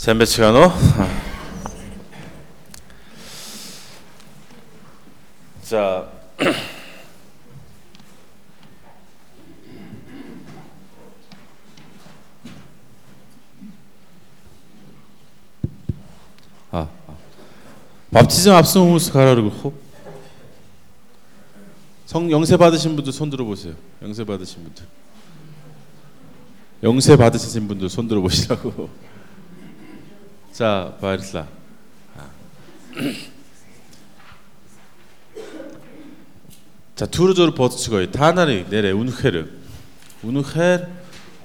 젠베치가노. 자. 아, 아. 밥티즘 후스 가라르고 성 영세 받으신 분들 손 들어 보세요. 영세 받으신 분들. 영세 받으신 분들 손 들어 보시라고. За баярлаа. За түр зөр бодцгоё. Та нарыг нэрэ үнэхээр үнэхээр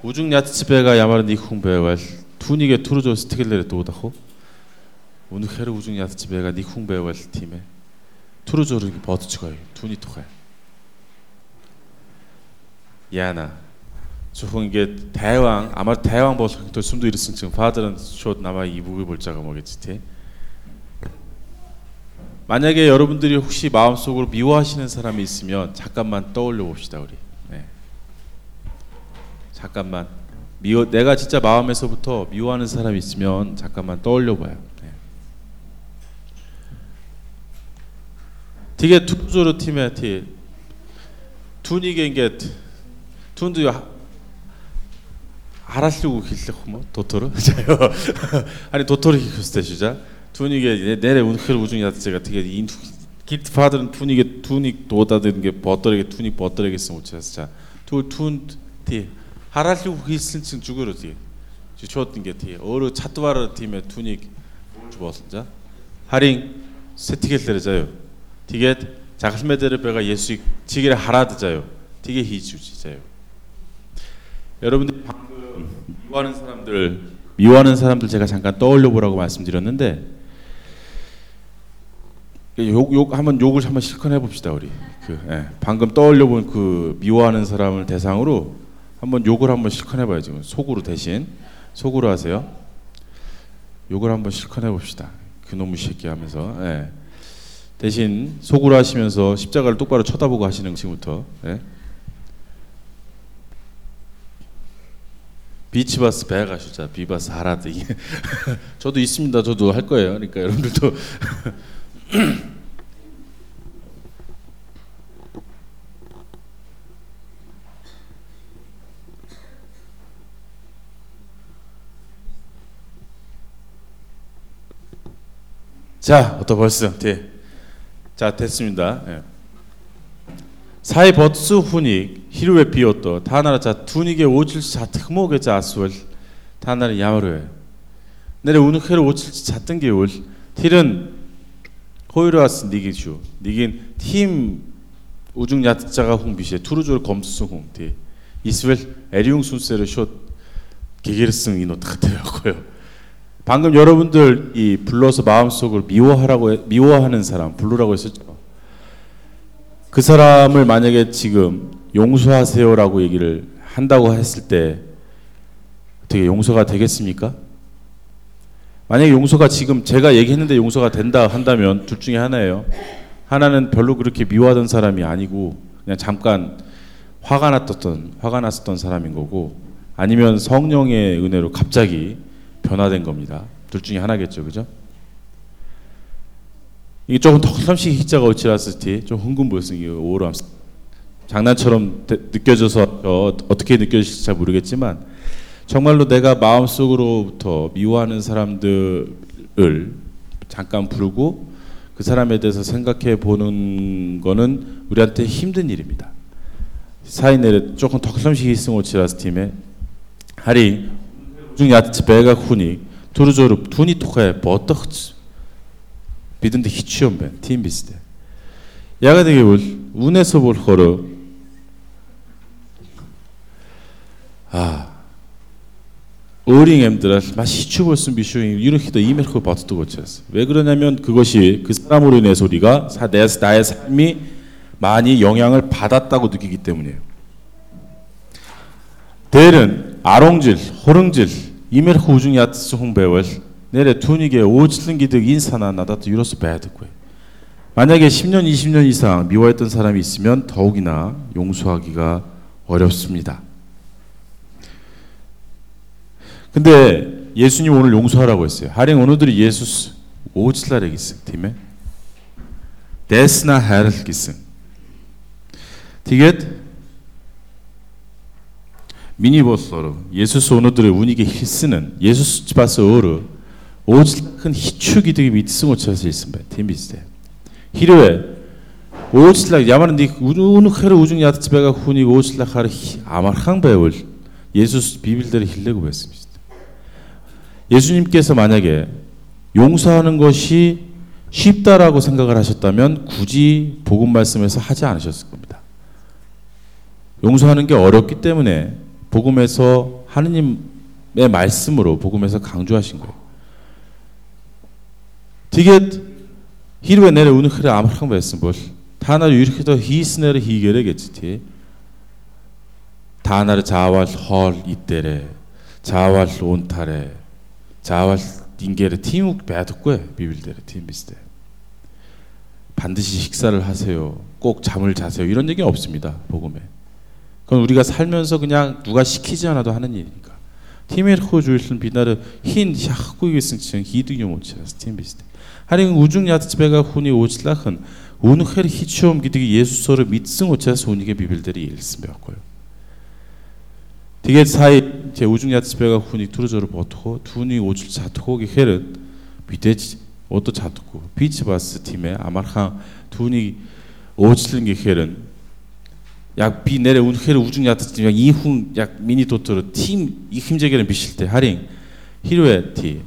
үжин ядц байгаа ямар нэг хүн байвал түүнийгээ түр зөр сэтгэлээр дуудах уу? Үнэхээр үжин ядц байгаа нэг хүн байвал тийм ээ. Түр зөрийг бодцгоё. Түүний тухай. Яна. 조금 이게 대왕 아마 대왕 버스도 숨도 이랬은 지금 파들은 숏 남아 이북을 볼 자가 뭐겠지 만약에 여러분들이 혹시 마음속으로 미워하시는 사람이 있으면 잠깐만 떠올려 봅시다 우리 네. 잠깐만 미워 내가 진짜 마음에서부터 미워하는 사람이 있으면 잠깐만 떠올려 봐요 네. 되게 투조로 팀에 티 툰이게 이게 툰도 알아시고 계시고 뭐 도토르 아니 도토르 히스테시자 투닉에 내래 운크르 우중이 제가 되게 인 기트 파들은 투닉에 투닉 도다든 게 버터에게 투닉 버터에게 쓰면 못했어 투툰티 하라시고 히스친 죽으르지 주초던 게티 어르 차트와르 팀의 투닉 주버스자 하링 세티겔 때려자요 티겟 자갈메데르 배가 예수 지게를 하라드자요 티게 히주지자요 여러분들 미워하는 사람들 미워하는 사람들 제가 잠깐 떠올려 보라고 말씀드렸는데 욕, 욕 한번 욕을 한번 실컷 해봅시다 우리. 그 예, 방금 떠올려 본 그 미워하는 사람을 대상으로 한번 욕을 한번 실컷 해봐요 지금. 속으로 대신. 속으로 하세요. 욕을 한번 실컷 해봅시다. 그놈의 새끼 하면서 예. 대신 속으로 하시면서 십자가를 똑바로 쳐다보고 하시는 지금부터 예. 비치바스 배가시자 비바스 하라드 저도 있습니다. 저도 할 거예요. 그러니까 여러분들도 자, 어떠 벌써 네. 자 됐습니다. 네. 사이 버츠 후닉 히루에 비었도 타나라 자 투닉에 오칠시 자 특목에 자 아스월 타나라 야마르에 내래 우누케르 오칠시 잤던 게올 틸은 호이르아스 니기주 니긴 팀 우중 야자가 홍비시에 투르졸 검수성 홍티 이스웰 에리웅 순세르 숏 게게르승 이노 같아요고요. 방금 여러분들 이 불러서 마음속으로 미워하라고 미워하는 사람 부르라고 했었죠. 그 사람을 만약에 지금 용서하세요라고 얘기를 한다고 했을 때 어떻게 용서가 되겠습니까? 만약에 용서가 지금 제가 얘기했는데 용서가 된다 한다면 둘 중에 하나예요. 하나는 별로 그렇게 미워하던 사람이 아니고 그냥 잠깐 화가 났던 화가 났었던 사람인 거고 아니면 성령의 은혜로 갑자기 변화된 겁니다. 둘 중에 하나겠죠, 그죠? 이게 조금 턱섬식 히자가 오치라스티 좀 흥분 보였어요. 오람 장난처럼 느껴져서 어, 어떻게 느껴질지 잘 모르겠지만 정말로 내가 마음속으로부터 미워하는 사람들을 잠깐 부르고 그 사람에 대해서 생각해 보는 거는 우리한테 힘든 일입니다. 사인에 조금 턱섬식 히스오치라스 팀에 하리 중 야츠 베가 후니 두루조르 두니 토카에 버터츠 비든데 히치엄벤 팀 비스데 야가 되게 볼 운에서 볼 거로 아 어링엠들아 막 히추볼슨 비슈잉 이렇게도 이메르코 바트도 고쳤어 왜 그러냐면 그것이 그 사람으로 인해서 우리가 내 나의 삶이 많이 영향을 받았다고 느끼기 때문이에요 대는 아롱질 호릉질 이메르코 우중 야트스 홍배월 내래 투닉에 오칠른 기득 인사나 나다도 유로스 배드고요. 만약에 10년, 20년 이상 미워했던 사람이 있으면 더욱이나 용서하기가 어렵습니다. 근데 예수님 오늘 용서하라고 했어요. 하링 오늘들이 예수스 오지라레 기승 팀에 데스나 헤르 기승. 티겟 미니버스로 예수스 오늘들의 운이게 히스는 예수스 집에서 어르 오질 큰 희축이 되게 밑승 오 예수스 비빌들을 힐레고 했습니다. 예수님께서 만약에 용서하는 것이 쉽다라고 생각을 하셨다면 굳이 복음 말씀에서 하지 않으셨을 겁니다. 용서하는 게 어렵기 때문에 복음에서 하느님의 말씀으로 복음에서 강조하신 거예요. Тэгэд хэрвээ нэр үнэхээр амархан байсан бол та нар ерөөхдөө хийснээр хийгээрэй гэж тий. Та нар заавал хоол идээрэй. Заавал 자아와 인계의 팀욱 배아듣고에 비빌대의 팀비스대 반드시 식사를 하세요. 꼭 잠을 자세요. 이런 얘기 없습니다. 복음에. 그건 우리가 살면서 그냥 누가 시키지 않아도 하는 일이니까. 팀에코 주일순 비나르 흰 샤쿠이 있은 히드유 모치라스 팀비스대. 하링 우중 야츠베가 훈이 오칠라흔 운헤르 히치옴 기득이 예수서를 믿승 오치라스 운이게 비빌들이 일스며 고요. 되게 사이 тий үжин ядс байгаа хүний төр зөр бодох уу түүний үжил чадах уу гэхээр мэдээж удаж чадахгүй би ч бас тийм ээ амархан түүний өөжлөн гэхээр нь яг би нэрэ үнэхээр үжин ядс яг ийм хүн яг миний дотор тийм их хэмжээгээр биш л те харин хэрвээ тий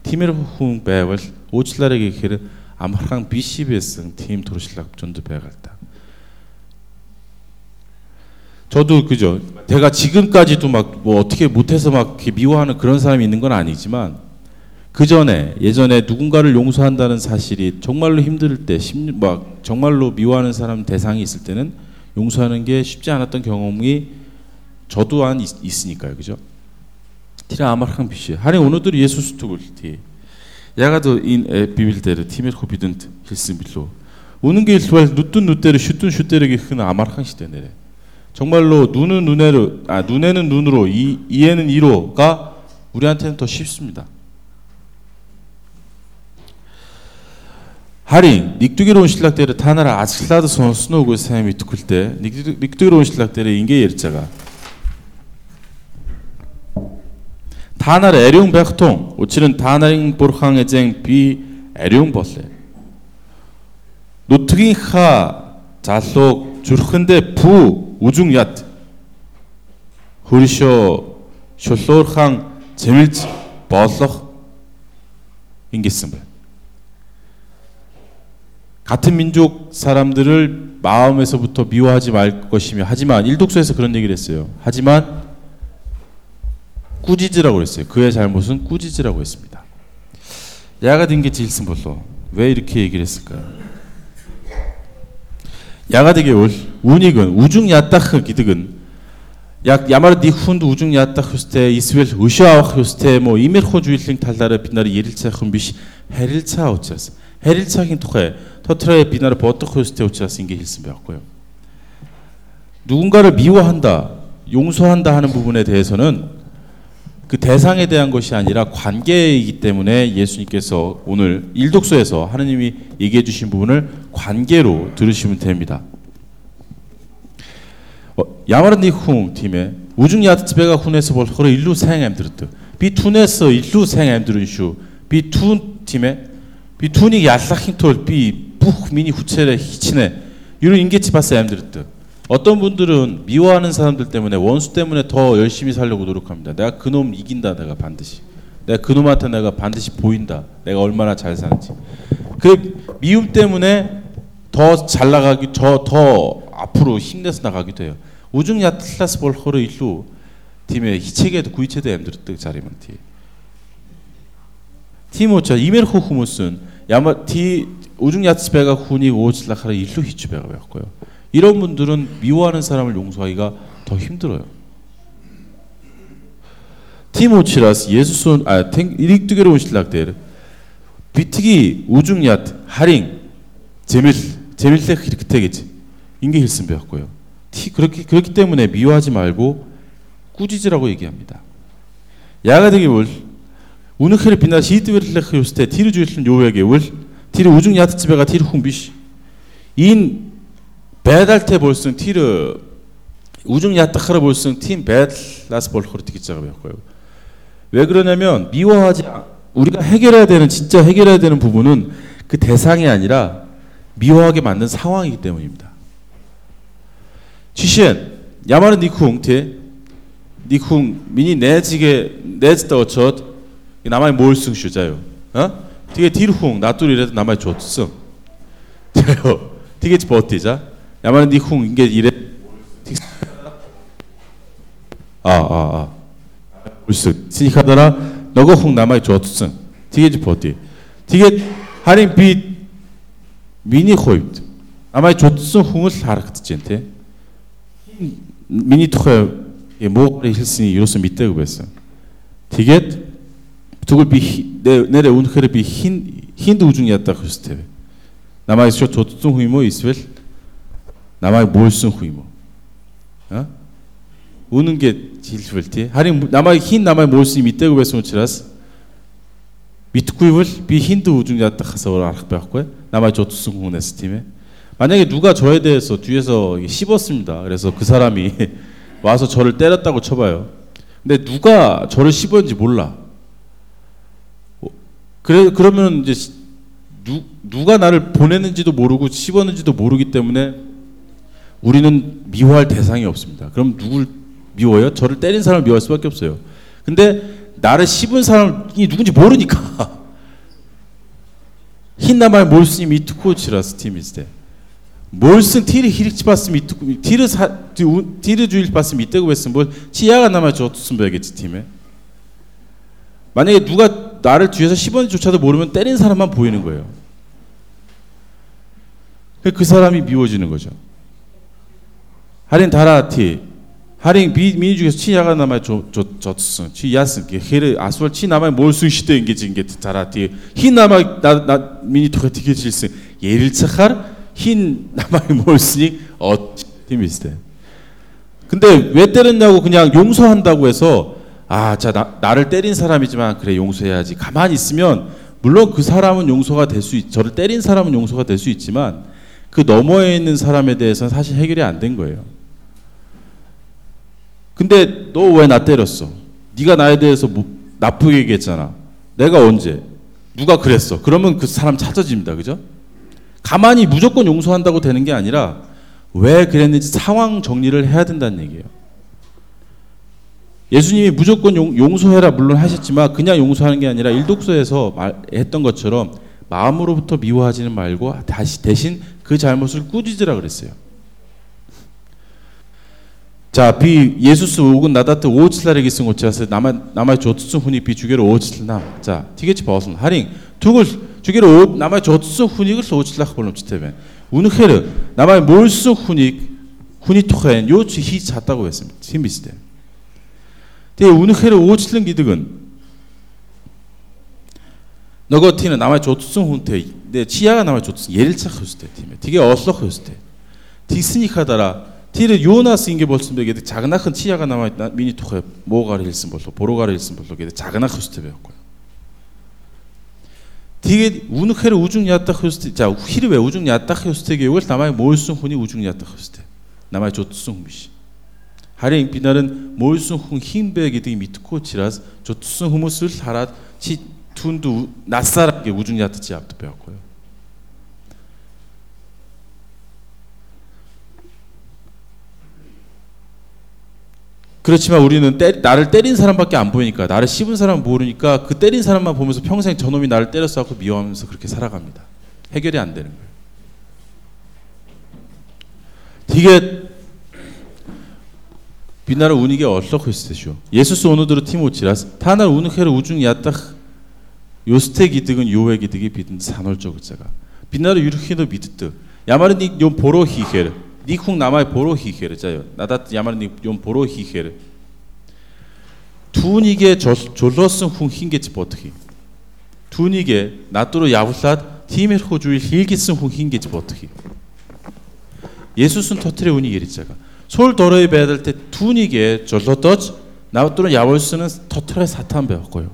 тиймэр хүн байвал өөжлөөрэй гэхээр амархан биш байсан тийм төршлөг зөнд байгаа л да. 저도 그죠. 제가 지금까지도 막 뭐 어떻게 못해서 막 미워하는 그런 사람이 있는 건 아니지만 그 전에 예전에 누군가를 용서한다는 사실이 정말로 힘들 때, 막 정말로 미워하는 사람 대상이 있을 때는 용서하는 게 쉽지 않았던 경험이 저 또한 있, 있으니까요, 그죠? 티라 아마랑 비시. 하리 오늘들 예수 스투글 티. 야가도 인 비빌데르 티메 호비든 힐스밀로. 우는 게 일수할 누뜬 누때르 슈뜬 슈때르게 흔 아마랑 시대네래. 정말로 눈은 눈에로 아 눈에는 눈으로 이 이에는 이로가 우리한테는 더 쉽습니다. 하링 닉두기로운 신락대를 타나라 아슬라드 선 스노우고 사람이 듣을 때 닉두기로운 신 우중 얏 흐리쇼 쇼로르항 재밀지 벌럭 인겠습니다. 같은 민족 사람들을 마음에서부터 미워하지 말 것이며 하지만 일독서에서 그런 얘기를 했어요. 하지만 꾸짖으라고 했어요. 그의 잘못은 꾸짖으라고 했습니다. 야가 된 게 질슨 벌써 왜 이렇게 얘기를 했을까요? 야가 되게 운익은 우중 야따흐 기득은 약 야마르 니훈도 우중 야따 흐스테 이스웰 우시아와 흐스테 뭐 이멜 호주일링 탈다르 비나르 예릴차 흠비시 헤릴차 오차스 헤릴차긴 토해 터트라의 비나를 버터 호스테 오차스 인게 힐스배웠고요. 누군가를 미워한다, 용서한다 하는 부분에 대해서는 그 대상에 대한 것이 아니라 관계이기 때문에 예수님께서 오늘 일독서에서 하느님이 얘기해 주신 부분을 관계로 들으시면 됩니다. 어, 야마르니 쿵 팀에 우중 야드츠베가 훈에서 볼 허러 일루 생엠 들었더. 비 툰에서 일루 생엠 들은 슈. 비툰 팀에 비 툰이 야슬라힌 톨비 북미니 후체레 히치네. 이런 인게치 바스 엠 들었더. 어떤 분들은 미워하는 사람들 때문에 원수 때문에 더 열심히 살려고 노력합니다. 내가 그놈 이긴다 내가 반드시. 내가 그놈한테 내가 반드시 보인다. 내가 얼마나 잘 사는지. 그 미움 때문에 더 잘 나가기, 더, 더 앞으로 힘내서 나가기도 해요. 우중 야틀라스 볼호르 일루 팀의 희체계도 구이체도 엠들었드 자리만 티. 티모차 이멜호 후무슨 야마 티 오중 야츠베가 훈이 오질라카라 일루 히츠베가 배웠고요. 이런 분들은 미워하는 사람을 용서하기가 더 힘들어요. 티모치라스 예수손 아 이릭두게로 오실락데 비트기 우중 야 하링 제밀 재밌을 때 그렇게 되겠지. 인계 힐슨 배웠고요. 티 그렇게 그렇기 때문에 미워하지 말고 꾸짖으라고 얘기합니다. 야가되기 울 우느케를 빛나 시드웨르레크 그 요스테 티르 주일슨 요에게 울 티르 우중 야트 집에가 티르 훔비시 인 배달테 볼슨 티르 우중 야트 하라 볼슨 팀 배달라스 볼호르 티기자가 배웠고요. 왜 그러냐면 미워하지 우리가 해결해야 되는 진짜 해결해야 되는 부분은 그 대상이 아니라 미워하게 만든 상황이기 때문입니다. 曲线 야마는 니쿵 테 니쿵 미니 내지게 내지다 첫 남아의 몰승 슈자요. 어? 되게 딜쿵 나뚜리라도 남아의 줬어. 돼요. 되게 버티자. 야마는 니쿵 이게 이래 아, 아, 아. 몰승. 시니카더라 너가 쿵 남아의 줬어. 되게 버티. 되게 할인 비 Миний хувьд намайг чудсан хүн л харагдаж байна тий. Миний тухай юм муугаар хэлсэн юусэн мэдээгүй байсан. Тэгээд тэгвэл би нэрэ үнэхээр би хин хинд үжин ядах хөстэй вэ. Намайг шууд чудсан хүн юм уу эсвэл намайг буйсан хүн юм уу? Аа? Үнэн гэж хэлвэл тий. Харин намайг хин намайг буйсан мэдээгүй байсан учраас битгүйвэл би хинд үжин ядахаас өөр арах байхгүй. 남아있 조투승 공네스 팀에 만약에 누가 저에 대해서 뒤에서 씹었습니다. 그래서 그 사람이 와서 저를 때렸다고 쳐봐요. 근데 누가 저를 씹었는지 몰라. 어, 그래 그러면 이제 누, 누가 나를 보냈는지도 모르고 씹었는지도 모르기 때문에 우리는 미워할 대상이 없습니다. 그럼 누굴 미워요? 저를 때린 사람을 미워할 수밖에 없어요. 근데 나를 씹은 사람이 누군지 모르니까 흰나말 몰스님 이 투코치라스 팀 이스데 몰슨 티르 히릭치 봤으면 이투 티르 사 티르 주일 봤으면 이때고 했으면 뭘 치야가 남아 줬으면 되겠지 팀에 만약에 누가 나를 뒤에서 10원조차도 모르면 때린 사람만 보이는 거예요. 그 사람이 미워지는 거죠. 하린 다라티 하린 비 미니 중에서 치야가 남아 줬줬줬어 치야스 게 헤르 아스월 치 남아 몰수 시대 인게 진게 다라티 히 남아 나나 미니 토가 되게 질스 예를 차할 흰 나만의 몰스니 어 팀이 있대. 근데 왜 때렸냐고 그냥 용서한다고 해서 아, 자 나, 나를 때린 사람이지만 그래 용서해야지. 가만히 있으면 물론 그 사람은 용서가 될수 있, 저를 때린 사람은 용서가 될 수 있지만 그 너머에 있는 사람에 대해서는 사실 해결이 안 된 거예요. 근데 너 왜 나 때렸어? 네가 나에 대해서 뭐, 나쁘게 얘기했잖아. 내가 언제? 누가 그랬어? 그러면 그 사람 찾아집니다. 그죠? 가만히 무조건 용서한다고 되는 게 아니라 왜 그랬는지 상황 정리를 해야 된다는 얘기예요. 예수님이 무조건 용, 서해라 물론 하셨지만 그냥 용서하는 게 아니라 일독서에서 말, 했던 것처럼 마음으로부터 미워하지는 말고 다시 대신 그 잘못을 꾸짖으라 그랬어요. 자, 비 예수스 오군 나다트 오칠라르기 쓴 곳에서 남아 남아 조트스 훈이 비 주게로 오칠나. 자, 티게치 버슨 하링 두글 주기로 남아 줬어 훈익을 소치락 볼놈치테벤 우느헤르 남아 몰수 훈익 훈이 토hen 요치 히 잤다고 했습니다. 힘비스데. 대 우느헤르 오칠른 기득은 너거 티는 남아 줬어 훈테 내 치아가 남아 줬어 예를 착 했을 팀에 되게 어slok 했을 때 디스니카다라 티를 요나스 인게 벌슨 베게 작은 큰 치아가 남아 미니 토해 모가를 일슨 벌써 보로가를 일슨 벌써 작은 큰 수트 배웠고요. 되게 우누케르 우중 야딱 호스트 자 히르베 우중 야딱 호스트 교육을 남아의 몰순 훈이 우중 야딱 호스트 남아의 조투승 미시 하레 비나는 몰순 훈 힘베기 등 미트코 지라스 조투승 후무스 사라 치 툰두 낯사람게 우중 야딱지 앞도 배웠고요 그렇지만 우리는 때, 나를 때린 사람밖에 안 보이니까 나를 씹은 사람 모르니까 그 때린 사람만 보면서 평생 저놈이 나를 때렸어 하고 미워하면서 그렇게 살아갑니다. 해결이 안 되는 거예요. 이게 비나를 우니게 얼썩 했으시오. 예수스 오누드로 티모치라스 타날 우누케르 우중 야딱 요스테 기득은 요웨 기득이 비든 산월적 자가 비나를 유르히도 미드뜨 야마르니 요 보로 히헤르 니쿵 남아의 보로 히헤르 자요. 나다 야마르니 요 보로 히헤르. 두니게 졸러슨 쿵 흰게치 버트히. 두니게 나뚜로 야부삿 티메 호주일 힐기슨 쿵 흰게치 버트히. 예수슨 터트레 우니 예리자가. 솔 더러이 배달 때 두니게 졸러떠 나뚜로 야볼스는 터트레 사탄 배웠고요.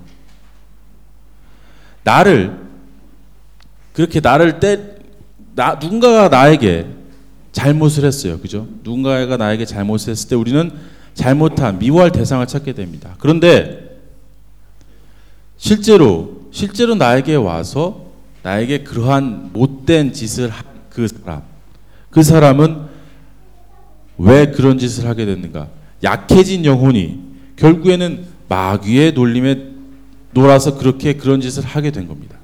나를 그렇게 나를 때 나, 누군가가 나에게 잘못을 했어요. 그죠? 누군가가 나에게 잘못을 했을 때 우리는 잘못한 미워할 대상을 찾게 됩니다. 그런데 실제로 실제로 나에게 와서 나에게 그러한 못된 짓을 한 그 사람 그 사람은 왜 그런 짓을 하게 됐는가? 약해진 영혼이 결국에는 마귀의 놀림에 놀아서 그렇게 그런 짓을 하게 된 겁니다.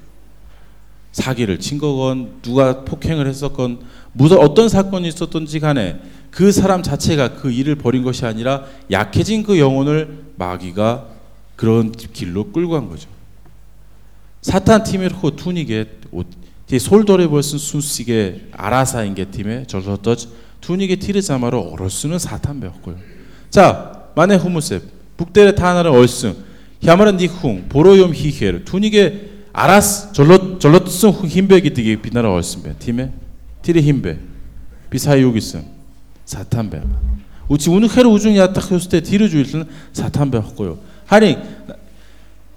사기를 친 거건 누가 폭행을 했었건 무슨 어떤 사건이 있었던지 간에 그 사람 자체가 그 일을 벌인 것이 아니라 약해진 그 영혼을 마귀가 그런 길로 끌고 간 거죠. 사탄 팀의 호 투니게 솔더레 벌슨 순시게 아라사인 게 팀에 저서터 투니게 티르 자마로 어럴수는 사탄 배웠고요. 자, 만에 후무셉 북대레 타나를 얼승 야마란 니쿵 보로욤 히헤르 투니게 아라스 절로 절로슨 힘배기 되게 비나라 얼승 배 팀에 티리 힘배 비사이오기슨 사탄 배. 우치 우는 헤르 딱 했을 때 뒤를 주일은 사탄 배웠고요. 하니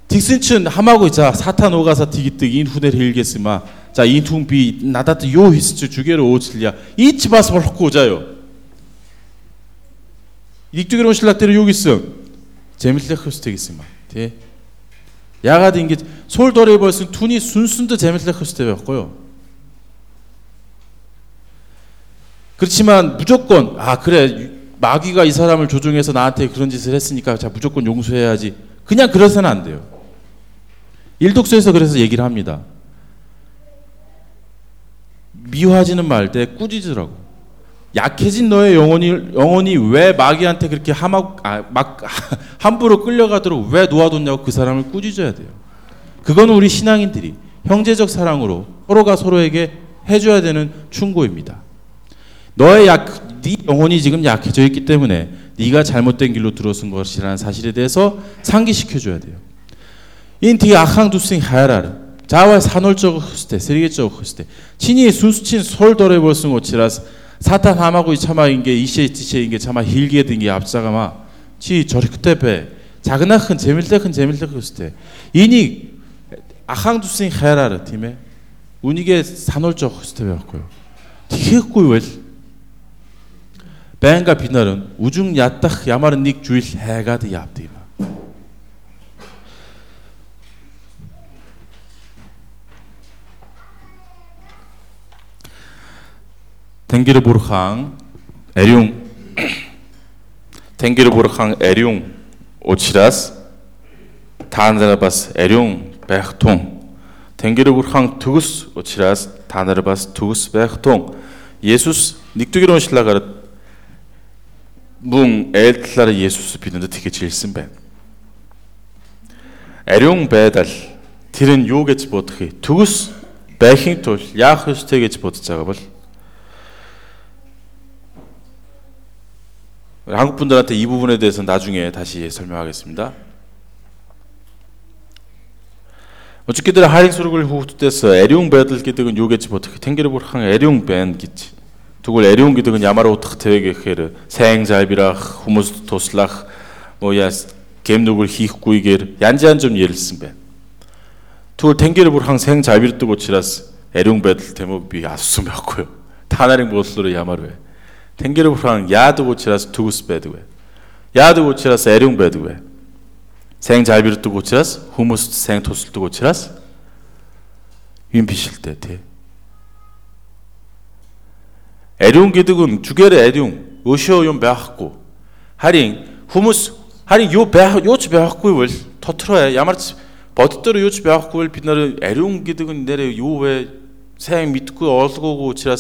딕슨춘 함하고 자 사탄 오가사 디기뜨기 인 후대를 일겠으마. 자 인퉁비 나다트 요 히스츠 주게로 오칠랴. 이치 바스 벌고 오자요. 익두게로 신락대로 여기 있음 재밌을 흐스테겠으마. 대 야가 된게 솔더레 벌슨 툰이 순순도 재밌을 흐스테 였고요 그렇지만 무조건 아 그래 마귀가 이 사람을 조종해서 나한테 그런 짓을 했으니까 자 무조건 용서해야지 그냥 그래서는 안 돼요. 일독서에서 그래서 얘기를 합니다. 미워하지는 말 때 꾸짖으라고. 약해진 너의 영혼이 영혼이 왜 마귀한테 그렇게 함하, 아, 막 함부로 끌려가도록 왜 놓아뒀냐고 그 사람을 꾸짖어야 돼요. 그건 우리 신앙인들이 형제적 사랑으로 서로가 서로에게 해줘야 되는 충고입니다. 너의 약, 네 영혼이 지금 약해져 있기 때문에 네가 잘못된 길로 들어선 것이라는 사실에 대해서 상기시켜줘야 돼요. 인티 아항두싱 하야라르 자와 산월적 흐스테 세리게적 흐스테 친이 순수친 솔더레 볼승 오치라스 사탄 하마고 참아인 게 이시에 지시인 게 참아 힐게 된게 앞사가마. 치 저리 그때 배. 작은 아큰 재밀 때 큰 재밀때 흐스테 이니 아항두싱 하야라르 팀에 운이게 산월적 흐스테 배웠고요. 되게 꿀 뱅가 비날은 우중 야딱 야마른 닉 주일 해가드 얍디마. 댕기르 보르항 에룡 댕기르 보르항 에룡 오치라스 다나르바스 에룡 베흐통 댕기르 보르항 두구스 오치라스 다나르바스 두구스 베흐통 예수스 닉두기론 실라가르 mung eltlare Jesus binundo tige chilсэн байна. Ариун байдал тэр нь юу гэж бодохыг төгс байхын тулд яах ёстой гэж бодож байгаа бол 한국 분들한테 이 부분에 대해서 나중에 다시 설명하겠습니다. 어떻게든 하링 소르글 후투데서 에리웅 배들 기득은 요게치 버터 탱게르 보르항 에리웅 밴 기치 Тэгвэл ариун гэдэг нь ямар утга тавэ гэхээр сайн залбирах, хүмүүст туслах, 뭐 яс гэм нүгэл хийхгүйгээр янз янз юм ярилсан байна. Тэгвэл тэнгэр бүрхан сайн залбирдаг учраас ариун байдал тэм үү би асуусан байхгүй юу? Та нарын бодлоор ямар вэ? Тэнгэр бүрхан яадаг учраас төгс байдаг вэ? Яадаг учраас ариун байдаг вэ? сайн залбирдаг учраас хүмүүст сайн тусалдаг учраас юм биш л дээ тий. 에룡 기득은 주게르 에룡 오시오 용 배하고 하링 후무스 하링 요 배, 요치 배하고 터트려야 야마르치 버티더로 요치 배하고 빛나르 에룡 기득은 내래 요왜 생 믿고 어서고 지라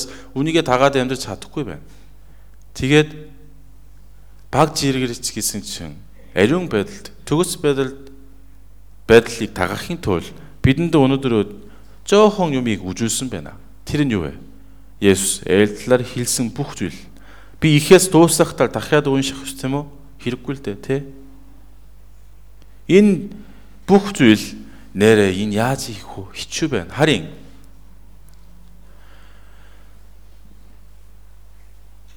Есүс ээлтлэр хэлсэн бүх зүйл би ихээс дуусахтал дахиад унших ёстой юм уу? Хэрэггүй л дээ, тэ? Энэ бүх зүйл нэрэ энэ яаж хийх вэ? Хичүү байна. Харин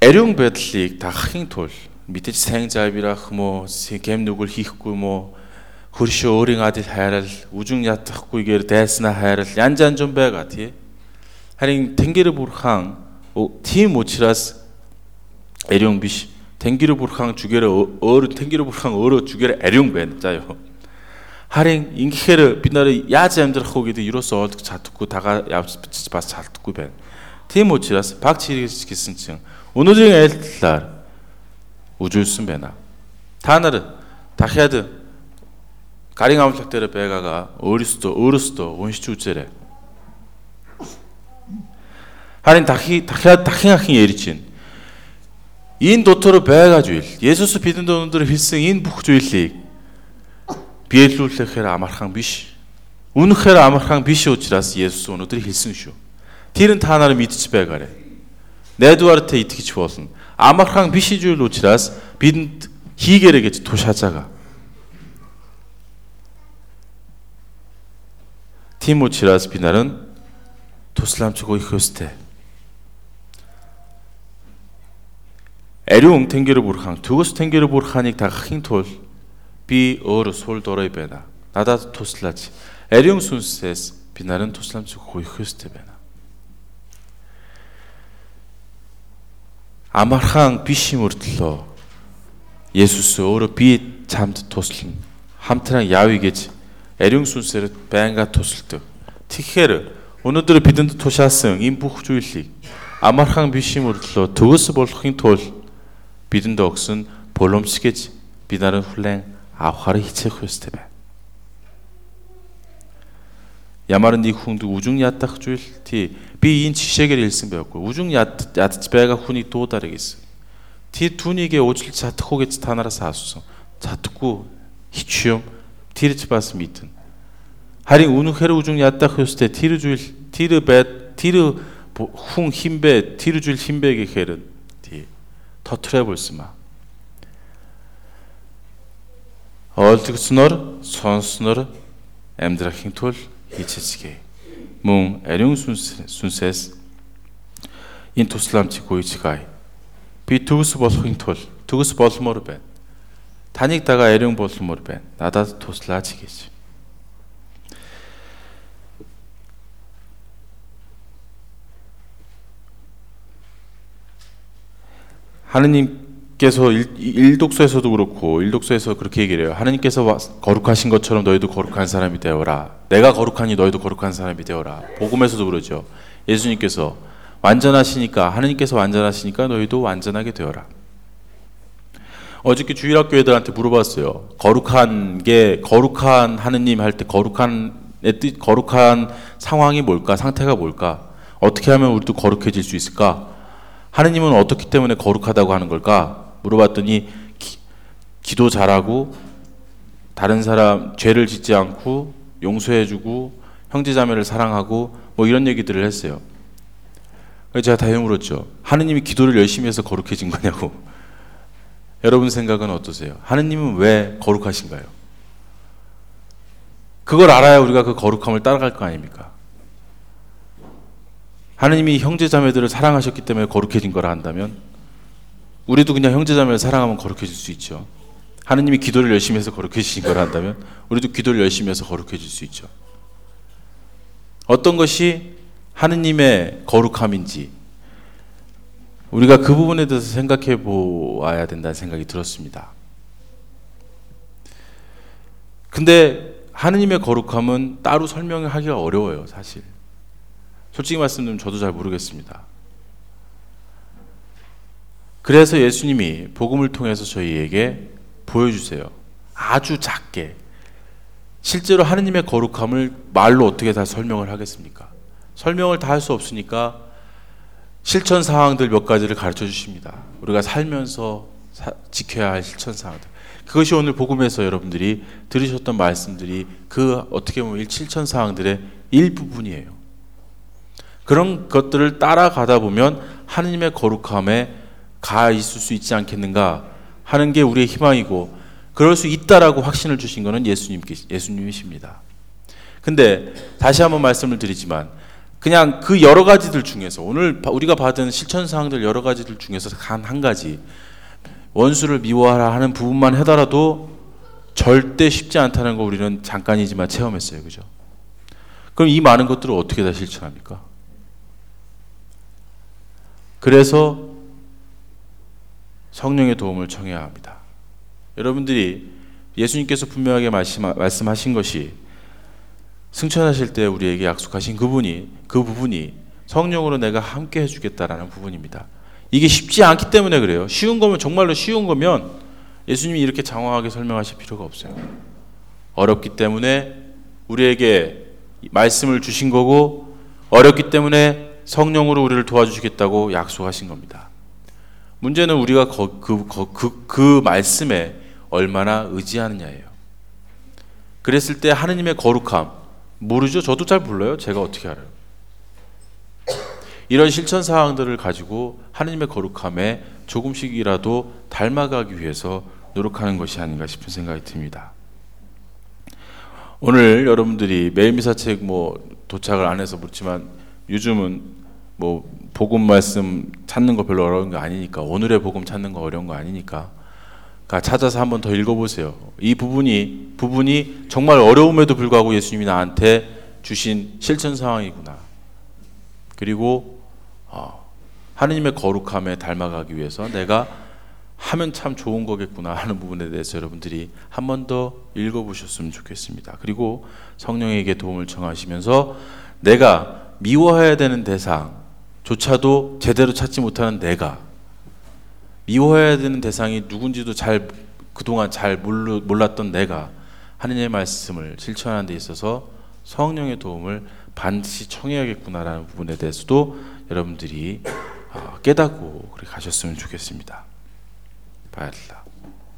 ариун байдлыг дагахын тулд мэдээж сайн заавирах юм уу, гэм нүгэл хийхгүй юм уу, хөршөө өөрийн адил хайрал, үжин ятахгүйгээр дайснаа хайрал янз янз юм байгаа тий. Харин Тэнгэр бурхан тийм учраас ариун биш. Тэнгэр бурхан жүгээр өөр Тэнгэр бурхан өөрөө жүгээр ариун байна. Зааяа. Харин ингэхээр бид нар яаж амьдрах вэ гэдэг юусоо олдох чадахгүй тагаа явж бичиж бас чадахгүй байна. Тийм учраас багц хэрэгж гисэн чинь өнөөдрийн айлтлаар үжүүлсэн байна. Та нар дахиад 가링 амлах дээр байгаага өөрөөсөө өөрөөсөө уншиж үзээрэй. Харин дахи дахиад дахин ахин ярьж байна. Энэ дотор байгаа зүйл Есүс бидэнд өнөөдөр хэлсэн энэ бүх зүйлийг биелүүлэхээр амархан биш. Үнэхээр амархан биш учраас Есүс өнөөдөр хэлсэн шүү. Тэр нь та нараа мэдчих байгаарай. Найдвар та итгэж болно. Амархан биш зүйл учраас бидэнд хийгээрэй гэж тушааж байгаа. Тийм учраас би нар은 тусламж өгөх Ариун Тэнгэр бурхан төгс Тэнгэр бурханыг дагахын тулд би өөрөө сул дорой байна. Надад туслаач. Ариун сүнсээс би нар은 тусламж өгөх ёстой байна. Амархан биш юм өртлөө Есүс өөрөө би чамд туслана. Хамтран явъя гэж ариун сүнсээр байнга тусалдаг. Тэгэхээр өнөөдөр бидэнд тушаасан энэ бүх зүйлийг амархан биш юм өрлөө төгс болохын тулд бидэнд өгсөн боломж гэж бид нарыг хүлээн авахар хичээх ёстой байна. Ямар нэг хүнд үжин ядах зүйл тий би энэ жишээгээр хэлсэн байхгүй. Үжин яд ядж байгаа хүний дуудаарай гэсэн. Тэр түүнийгээ уучлах чадахгүй гэж та нараас асуусан. Чадахгүй хичээм тэрж бас мэднэ. Харин үнэнхээр үжин ядах ёстой тэр зүйл тэр байд тэр хүн хинбэ тэр зүйл хинбэ гэхээр тий тотроо болсон ба. Ойлгосноор сонсноор амьдрахын тулд хийчихье. Мөн ариун сүнс сүнсээс энэ тусламжийг гүйцэтгэе. Би төгс болохын тулд төгс болмоор байна. Таныг дагаа ариун болмоор байна. Надад туслаач гэж. 하느님께서 일, 독서에서도 그렇고 일독서에서 그렇게 얘기를 해요. 하느님께서 거룩하신 것처럼 너희도 거룩한 사람이 되어라. 내가 거룩하니 너희도 거룩한 사람이 되어라. 복음에서도 그러죠. 예수님께서 완전하시니까 하느님께서 완전하시니까 너희도 완전하게 되어라. 어저께 주일학교 애들한테 물어봤어요. 거룩한 게 거룩한 하느님 할 때 거룩한 뜻 거룩한 상황이 뭘까? 상태가 뭘까? 어떻게 하면 우리도 거룩해질 수 있을까? 하느님은 어떻기 때문에 거룩하다고 하는 걸까? 물어봤더니 기, 기도 잘하고 다른 사람 죄를 짓지 않고 용서해주고 형제자매를 사랑하고 뭐 이런 얘기들을 했어요. 제가 다시 물었죠. 하느님이 기도를 열심히 해서 거룩해진 거냐고. 여러분 생각은 어떠세요? 하느님은 왜 거룩하신가요? 그걸 알아야 우리가 그 거룩함을 따라갈 거 아닙니까? 하느님이 형제 자매들을 사랑하셨기 때문에 거룩해진 거라 한다면 우리도 그냥 형제 자매를 사랑하면 거룩해질 수 있죠. 하느님이 기도를 열심히 해서 거룩해지신 거라 한다면 우리도 기도를 열심히 해서 거룩해질 수 있죠. 어떤 것이 하느님의 거룩함인지 우리가 그 부분에 대해서 생각해 보아야 된다는 생각이 들었습니다. 근데 하느님의 거룩함은 따로 설명하기가 어려워요, 사실. 솔직히 말씀드리면 저도 잘 모르겠습니다. 그래서 예수님이 복음을 통해서 저희에게 보여주세요. 아주 작게. 실제로 하느님의 거룩함을 말로 어떻게 다 설명을 하겠습니까? 설명을 다 할 수 없으니까 실천 사항들 몇 가지를 가르쳐 주십니다. 우리가 살면서 사, 지켜야 할 실천 사항들. 그것이 오늘 복음에서 여러분들이 들으셨던 말씀들이 그 어떻게 보면 실천 사항들의 일부분이에요. 그런 것들을 따라가다 보면 하느님의 거룩함에 가 있을 수 있지 않겠는가 하는 게 우리의 희망이고 그럴 수 있다라고 확신을 주신 것은 예수님 예수님이십니다. 근데 다시 한번 말씀을 드리지만 그냥 그 여러 가지들 중에서 오늘 우리가 받은 실천 사항들 여러 가지들 중에서 한한 가지 원수를 미워하라 하는 부분만 해더라도 절대 쉽지 않다는 거 우리는 잠깐이지만 체험했어요. 그죠? 그럼 이 많은 것들을 어떻게 다 실천합니까? 그래서 성령의 도움을 청해야 합니다. 여러분들이 예수님께서 분명하게 말씀하신 것이 승천하실 때 우리에게 약속하신 그분이 그 부분이 성령으로 내가 함께 해주겠다라는 부분입니다. 이게 쉽지 않기 때문에 그래요. 쉬운 거면 정말로 쉬운 거면 예수님이 이렇게 장황하게 설명하실 필요가 없어요. 어렵기 때문에 우리에게 말씀을 주신 거고 어렵기 때문에 성령으로 우리를 도와주시겠다고 약속하신 겁니다. 문제는 우리가 그, 그, 그, 그 말씀에 얼마나 의지하느냐예요. 그랬을 때 하느님의 거룩함 모르죠? 저도 잘 몰라요. 제가 어떻게 알아요? 이런 실천 사항들을 가지고 하느님의 거룩함에 조금씩이라도 닮아가기 위해서 노력하는 것이 아닌가 싶은 생각이 듭니다. 오늘 여러분들이 매일 미사책 뭐 도착을 안 해서 묻지만 요즘은 뭐 복음 말씀 찾는 거 별로 어려운 거 아니니까 오늘의 복음 찾는 거 어려운 거 아니니까 그러니까 찾아서 한번 더 읽어보세요. 이 부분이 부분이 정말 어려움에도 불구하고 예수님이 나한테 주신 실천 상황이구나. 그리고 어, 하느님의 거룩함에 닮아가기 위해서 내가 하면 참 좋은 거겠구나 하는 부분에 대해서 여러분들이 한 번 더 읽어보셨으면 좋겠습니다. 그리고 성령에게 도움을 청하시면서 내가 미워해야 되는 대상조차도 제대로 찾지 못하는 내가 미워해야 되는 대상이 누군지도 잘 그동안 잘 몰랐던 내가 하느님의 말씀을 실천하는 데 있어서 성령의 도움을 반드시 청해야겠구나라는 부분에 대해서도 여러분들이 어, 깨닫고 그렇게 가셨으면 좋겠습니다. 바알라